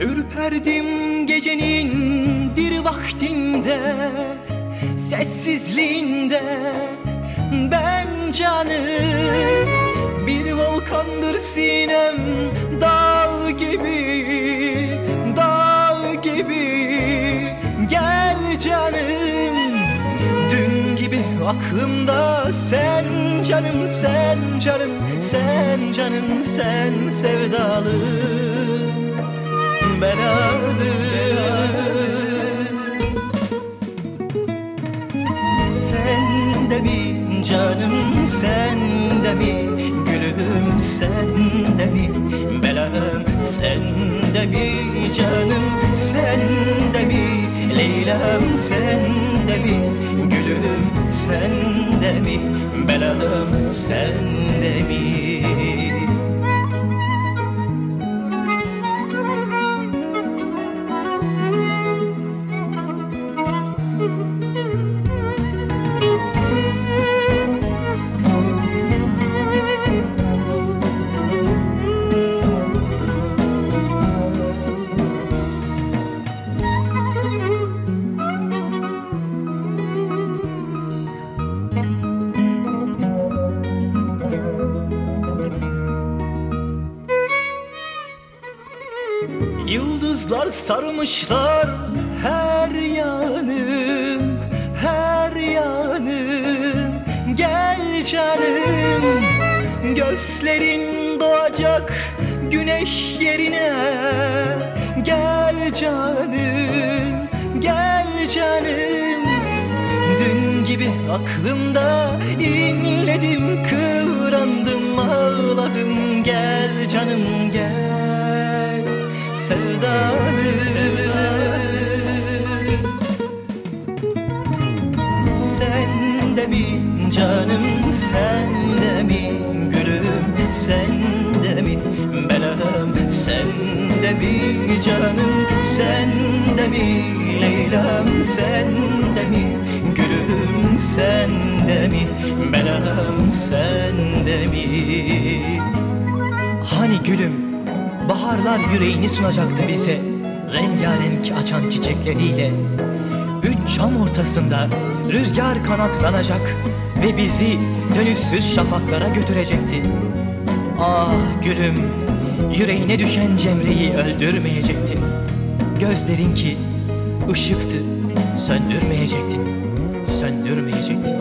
Ürperdim gecenin dir vaktinde Sessizliğinde. Ben canım Bir volkandır sinem dağ gibi Dağ gibi. Gel canım Dün gibi aklımda sen canım sen canım Sen canım sen sevdalı. belalı Sen de mi canım sen de gülüm sen belam sen canım sen Leyla'm sen gülüm sen belam sen Yıldızlar sarmışlar her yanım, her yanım. Gel canım, gözlerin doğacak güneş yerine. Gel canım, gel canım. Dün gibi aklımda inledim, kıvrandım, ağladım. Gel canım gel mi Leyla'm sen de mi? Gülüm sen de mi? Belam sen de mi? Hani gülüm Baharlar yüreğini sunacaktı bize. Rengarenk açan çiçekleriyle. Üç çam ortasında rüzgar kanatlanacak Ve bizi dönüşsüz şafaklara götürecekti. Ah gülüm Yüreğine düşen Cemre'yi öldürmeyecektin Gözlerin ki ışıktı. Söndürmeyecektin. Söndürmeyecektin